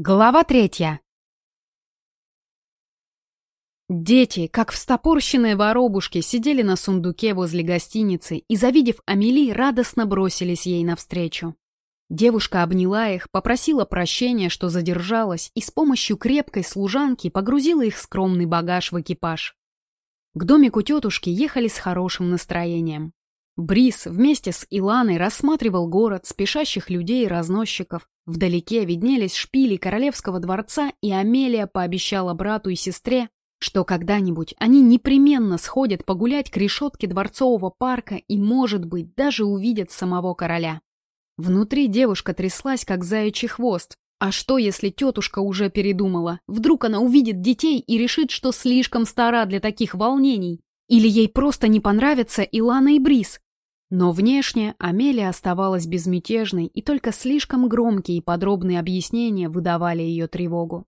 Глава третья. Дети, как встопорщенные воробушки, сидели на сундуке возле гостиницы и, завидев Амели, радостно бросились ей навстречу. Девушка обняла их, попросила прощения, что задержалась, и с помощью крепкой служанки погрузила их скромный багаж в экипаж. К домику тетушки ехали с хорошим настроением. Брис вместе с Иланой рассматривал город, спешащих людей и разносчиков. Вдалеке виднелись шпили королевского дворца, и Амелия пообещала брату и сестре, что когда-нибудь они непременно сходят погулять к решетке дворцового парка и, может быть, даже увидят самого короля. Внутри девушка тряслась, как заячий хвост. А что, если тетушка уже передумала? Вдруг она увидит детей и решит, что слишком стара для таких волнений? Или ей просто не понравятся Илана и Брис? Но внешне Амелия оставалась безмятежной, и только слишком громкие и подробные объяснения выдавали ее тревогу.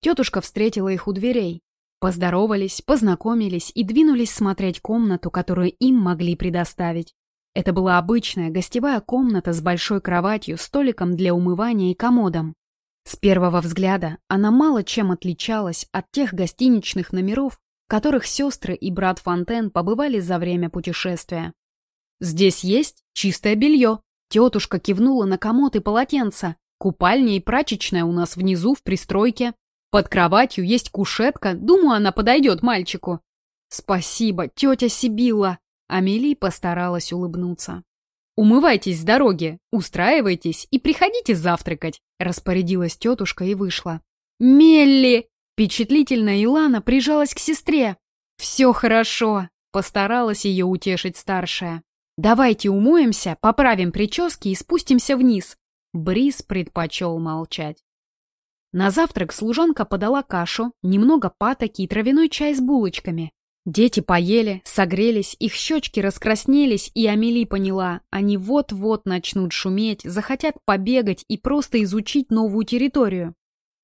Тетушка встретила их у дверей. Поздоровались, познакомились и двинулись смотреть комнату, которую им могли предоставить. Это была обычная гостевая комната с большой кроватью, столиком для умывания и комодом. С первого взгляда она мало чем отличалась от тех гостиничных номеров, в которых сестры и брат Фонтен побывали за время путешествия. «Здесь есть чистое белье». Тетушка кивнула на комод и полотенца. «Купальня и прачечная у нас внизу в пристройке. Под кроватью есть кушетка, думаю, она подойдет мальчику». «Спасибо, тетя Сибила!» Амелия постаралась улыбнуться. «Умывайтесь с дороги, устраивайтесь и приходите завтракать», распорядилась тетушка и вышла. «Мелли!» Впечатлительная Илана прижалась к сестре. «Все хорошо», постаралась ее утешить старшая. «Давайте умоемся, поправим прически и спустимся вниз». Брис предпочел молчать. На завтрак служанка подала кашу, немного патоки и травяной чай с булочками. Дети поели, согрелись, их щечки раскраснелись, и Амели поняла, они вот-вот начнут шуметь, захотят побегать и просто изучить новую территорию.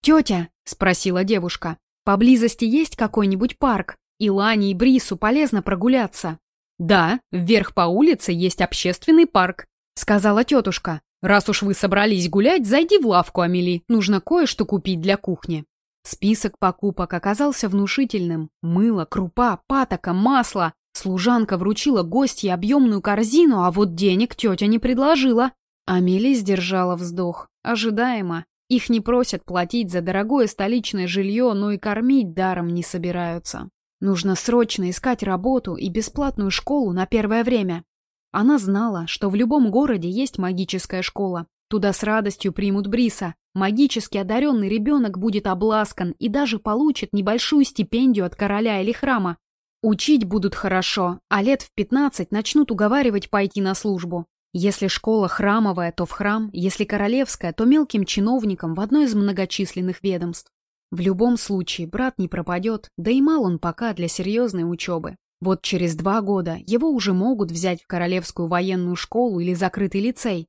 «Тетя», — спросила девушка, — «поблизости есть какой-нибудь парк? Илане и Брису полезно прогуляться». «Да, вверх по улице есть общественный парк», — сказала тетушка. «Раз уж вы собрались гулять, зайди в лавку, Амели, нужно кое-что купить для кухни». Список покупок оказался внушительным. Мыло, крупа, патока, масло. Служанка вручила гостье объемную корзину, а вот денег тетя не предложила. Амели сдержала вздох. Ожидаемо. Их не просят платить за дорогое столичное жилье, но и кормить даром не собираются. Нужно срочно искать работу и бесплатную школу на первое время. Она знала, что в любом городе есть магическая школа. Туда с радостью примут Бриса. Магически одаренный ребенок будет обласкан и даже получит небольшую стипендию от короля или храма. Учить будут хорошо, а лет в 15 начнут уговаривать пойти на службу. Если школа храмовая, то в храм, если королевская, то мелким чиновникам в одно из многочисленных ведомств. В любом случае, брат не пропадет, да и мал он пока для серьезной учебы. Вот через два года его уже могут взять в Королевскую военную школу или закрытый лицей.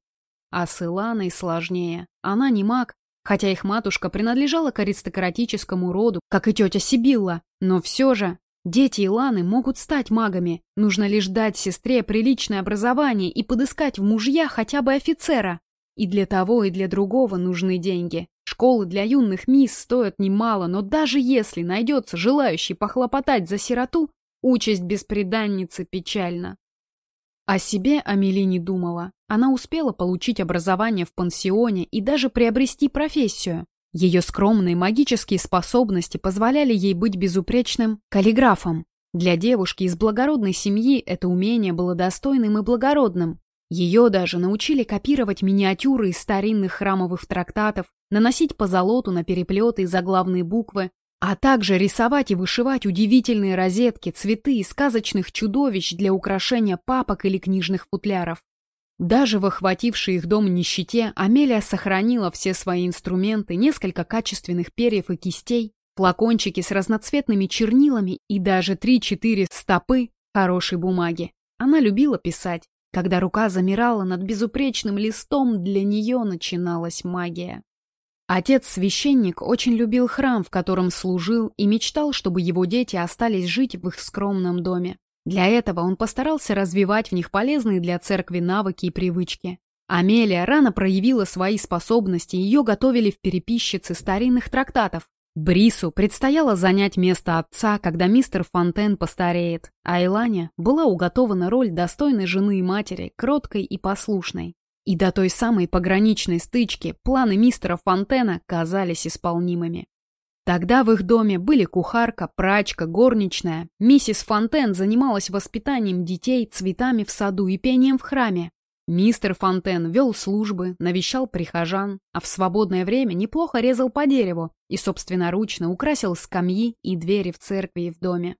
А с Иланой сложнее. Она не маг, хотя их матушка принадлежала к аристократическому роду, как и тетя Сибилла. Но все же дети Иланы могут стать магами. Нужно лишь дать сестре приличное образование и подыскать в мужья хотя бы офицера. И для того, и для другого нужны деньги. Школы для юных мисс стоят немало, но даже если найдется желающий похлопотать за сироту, участь бесприданницы печальна. О себе Амели не думала. Она успела получить образование в пансионе и даже приобрести профессию. Ее скромные магические способности позволяли ей быть безупречным каллиграфом. Для девушки из благородной семьи это умение было достойным и благородным. Ее даже научили копировать миниатюры из старинных храмовых трактатов, наносить позолоту на переплеты и заглавные буквы, а также рисовать и вышивать удивительные розетки, цветы и сказочных чудовищ для украшения папок или книжных футляров. Даже в охватившей их дом нищете Амелия сохранила все свои инструменты, несколько качественных перьев и кистей, флакончики с разноцветными чернилами и даже три-четыре стопы хорошей бумаги. Она любила писать, когда рука замирала над безупречным листом, для нее начиналась магия. Отец-священник очень любил храм, в котором служил, и мечтал, чтобы его дети остались жить в их скромном доме. Для этого он постарался развивать в них полезные для церкви навыки и привычки. Амелия рано проявила свои способности, ее готовили в переписчице старинных трактатов. Брису предстояло занять место отца, когда мистер Фонтен постареет, а Элане была уготована роль достойной жены и матери, кроткой и послушной. И до той самой пограничной стычки планы мистера Фонтена казались исполнимыми. Тогда в их доме были кухарка, прачка, горничная. Миссис Фонтен занималась воспитанием детей, цветами в саду и пением в храме. Мистер Фонтен вел службы, навещал прихожан, а в свободное время неплохо резал по дереву и собственноручно украсил скамьи и двери в церкви и в доме.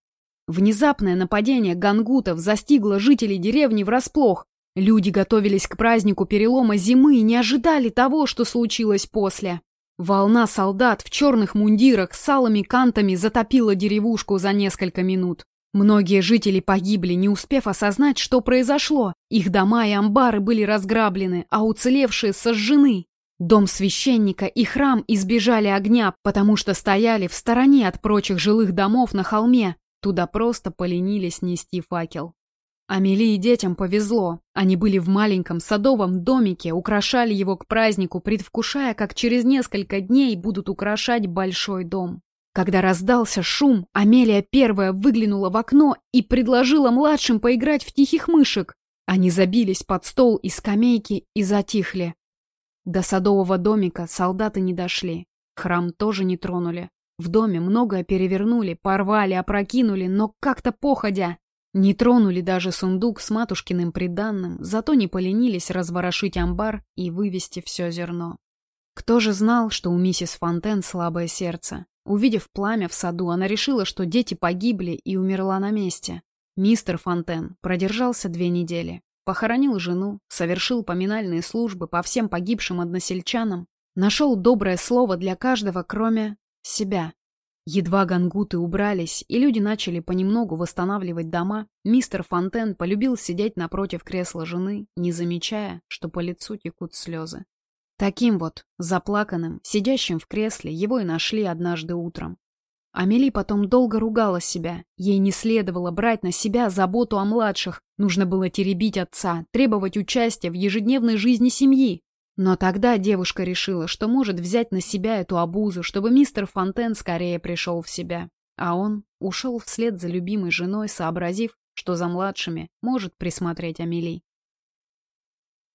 Внезапное нападение гангутов застигло жителей деревни врасплох. Люди готовились к празднику перелома зимы и не ожидали того, что случилось после. Волна солдат в черных мундирах с алыми кантами затопила деревушку за несколько минут. Многие жители погибли, не успев осознать, что произошло. Их дома и амбары были разграблены, а уцелевшие сожжены. Дом священника и храм избежали огня, потому что стояли в стороне от прочих жилых домов на холме. Туда просто поленились нести факел. Амели и детям повезло. Они были в маленьком садовом домике, украшали его к празднику, предвкушая, как через несколько дней будут украшать большой дом. Когда раздался шум, Амелия первая выглянула в окно и предложила младшим поиграть в тихих мышек. Они забились под стол и скамейки и затихли. До садового домика солдаты не дошли. Храм тоже не тронули. В доме многое перевернули, порвали, опрокинули, но как-то походя. Не тронули даже сундук с матушкиным приданным, зато не поленились разворошить амбар и вывести все зерно. Кто же знал, что у миссис Фонтен слабое сердце? Увидев пламя в саду, она решила, что дети погибли и умерла на месте. Мистер Фонтен продержался две недели. Похоронил жену, совершил поминальные службы по всем погибшим односельчанам, нашел доброе слово для каждого, кроме себя. Едва гангуты убрались, и люди начали понемногу восстанавливать дома, мистер Фонтен полюбил сидеть напротив кресла жены, не замечая, что по лицу текут слезы. Таким вот, заплаканным, сидящим в кресле, его и нашли однажды утром. Амели потом долго ругала себя. Ей не следовало брать на себя заботу о младших. Нужно было теребить отца, требовать участия в ежедневной жизни семьи. Но тогда девушка решила, что может взять на себя эту обузу, чтобы мистер Фонтен скорее пришел в себя. А он ушел вслед за любимой женой, сообразив, что за младшими может присмотреть Амели.